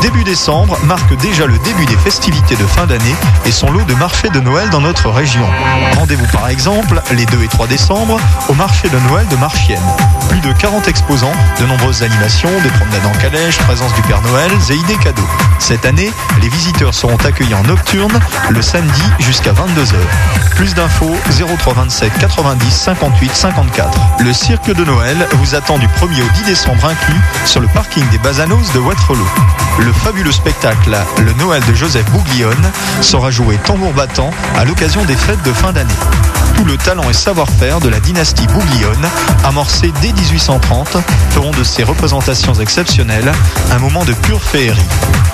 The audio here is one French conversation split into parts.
Début décembre marque déjà le début des festivités de fin d'année et son lot de marchés de Noël dans notre région. Rendez-vous par exemple les 2 et 3 décembre au marché de Noël de Marchienne. Plus de 40 exposants, de nombreuses animations, des promenades en calèche, présence du Père Noël et idées cadeaux. Cette année, les visiteurs seront accueillis en nocturne le samedi jusqu'à 22h. Plus d'infos 0327 90 58 54. Le cirque de Noël vous attend du 1er au 10 décembre inclus sur le parking des Bazanos de Waterloo. Le fabuleux spectacle Le Noël de Joseph Bouglione sera joué tambour battant à l'occasion des fêtes de fin d'année. Tout le talent et savoir-faire de la dynastie Bouglione, amorcé dès 1830, feront de ces représentations exceptionnelles un moment de pure féerie.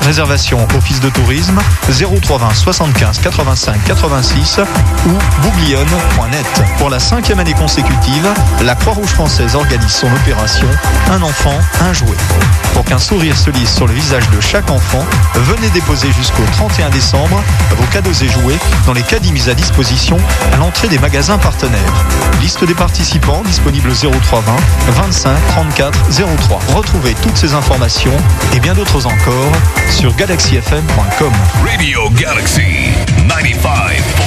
Réservation Office de tourisme 0320 75 85 86 ou bouglione.net. Pour la cinquième année consécutive, la Croix-Rouge française organise son opération Un enfant, un jouet. Pour qu'un sourire se lise sur le visage de chaque enfant, venez déposer jusqu'au 31 décembre vos cadeaux et jouets dans les caddies mis à disposition à l'entrée des magasins partenaires. Liste des participants disponible 0320 25 34 03. Retrouvez toutes ces informations et bien d'autres encore sur galaxyfm.com. Radio Galaxy 95.3.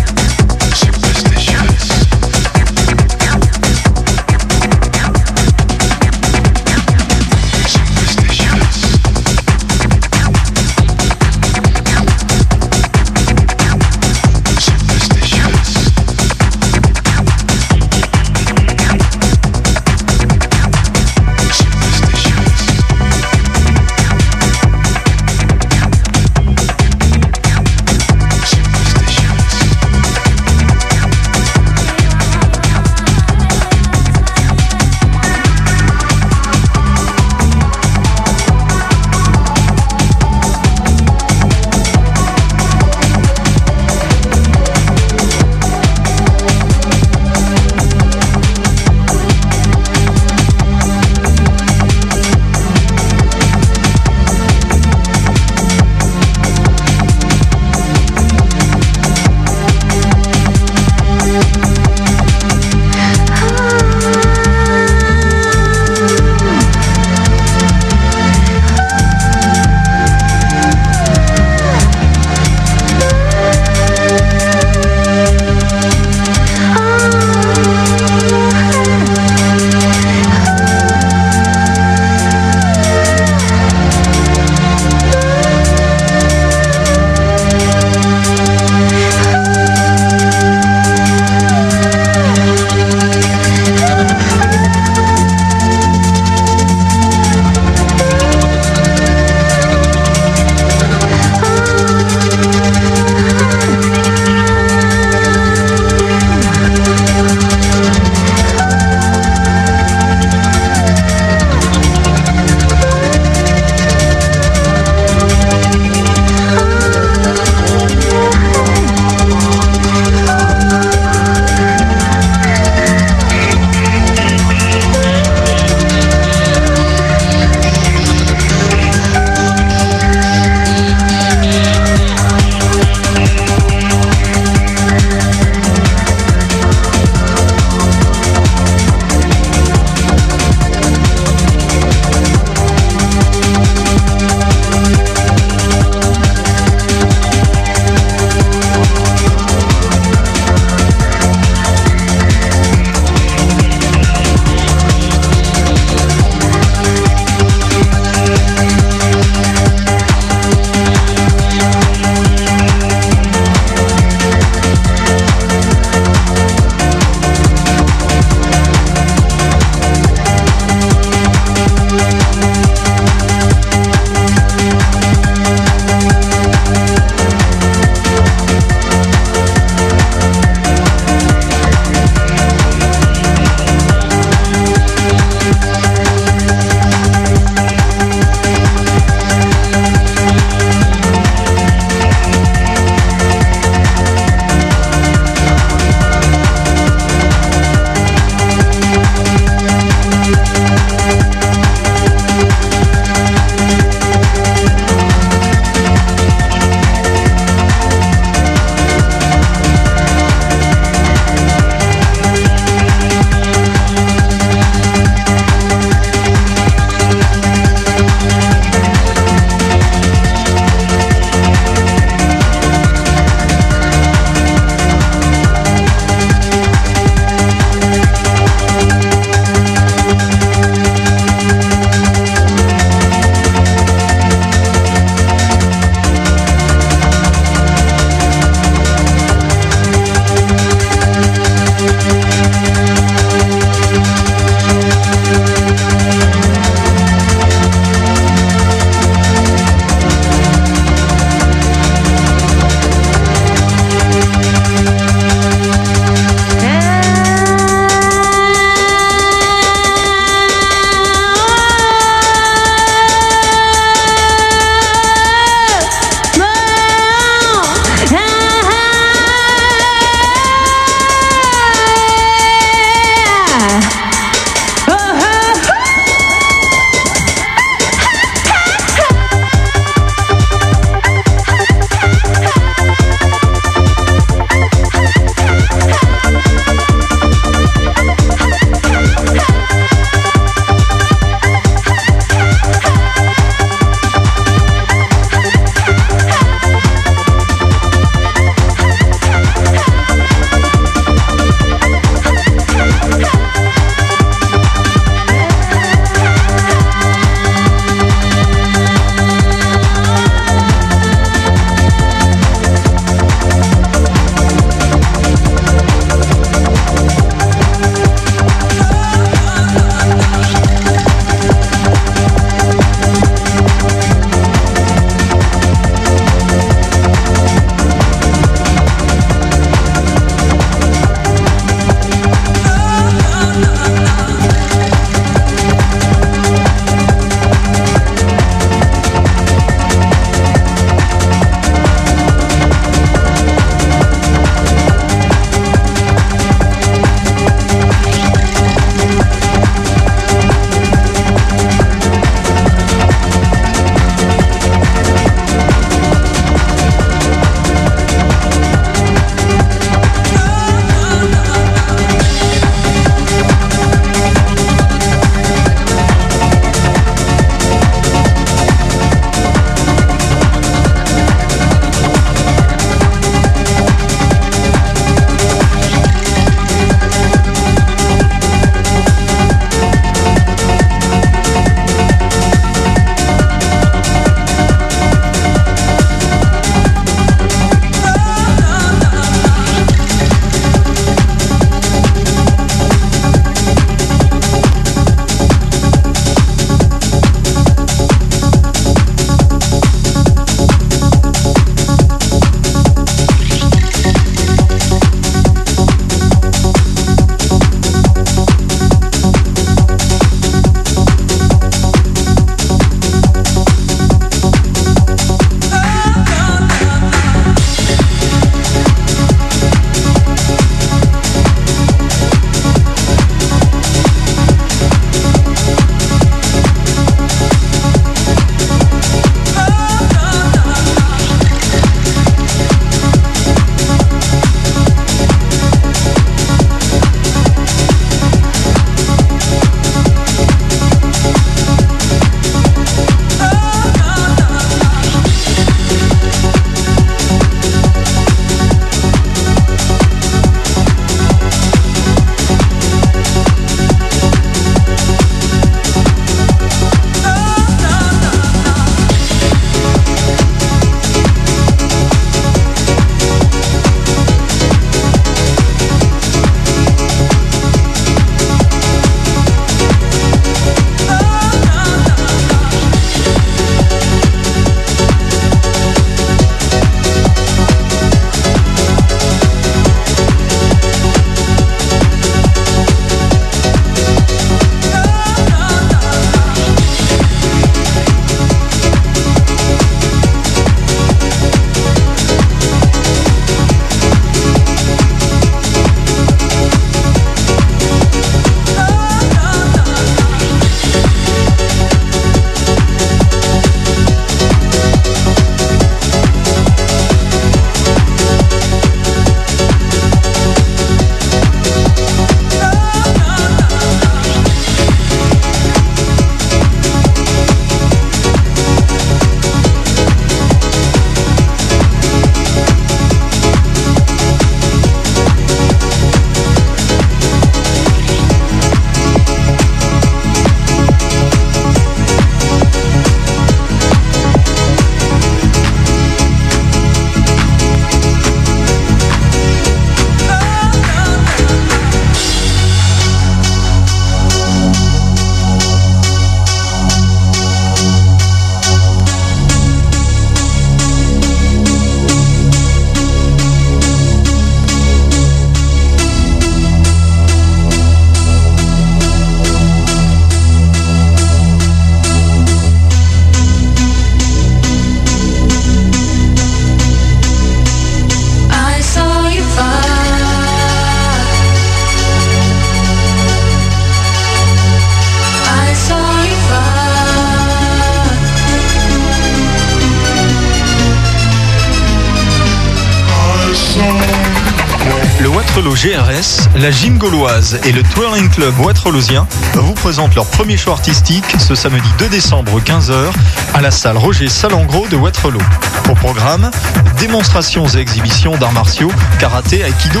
La Gym Gauloise et le Twirling Club Ouattrelosien vous présentent leur premier show artistique ce samedi 2 décembre 15h à la salle Roger Salengro de Ouattrelot. Au programme, démonstrations et exhibitions d'arts martiaux, karaté, aikido